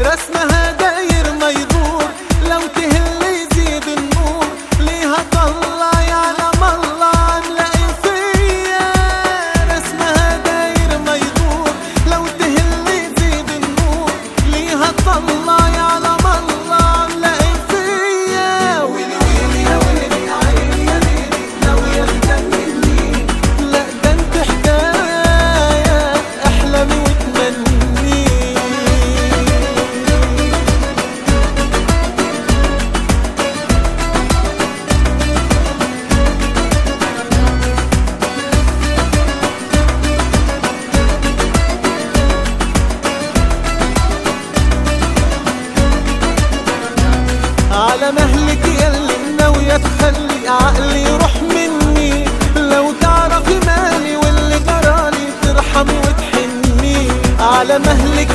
رسمها داير ما يدور. لو تهل يزيد النور. ليها طلع يعلم الله عاملة فيا رسمها داير ما يدور. لو تهل يزيد النور. ليها طلع على مهلك يلي ناوية تخلي عقلي يروح مني. لو تعرفي مالي واللي جرالي ترحمي وتحني. على مهلك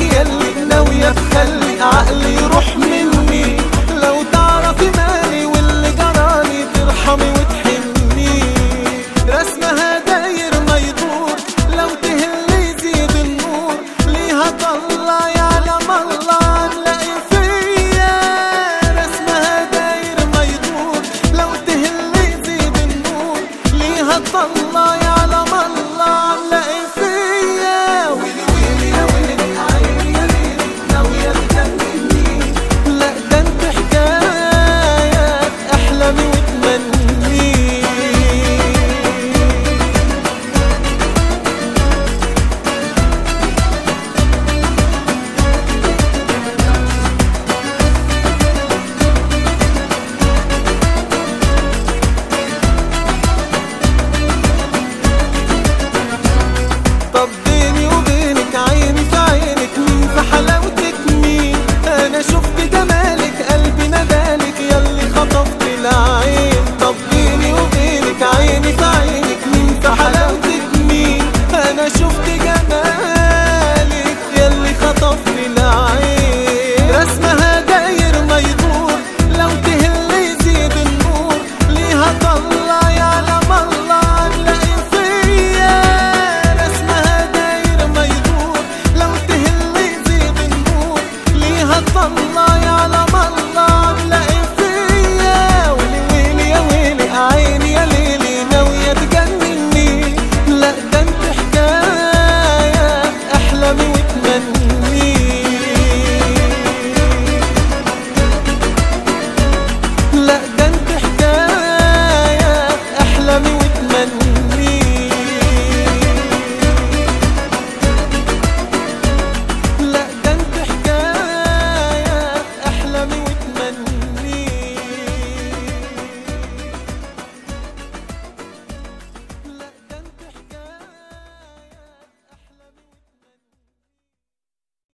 أنا شفت جمالك يلي خطفني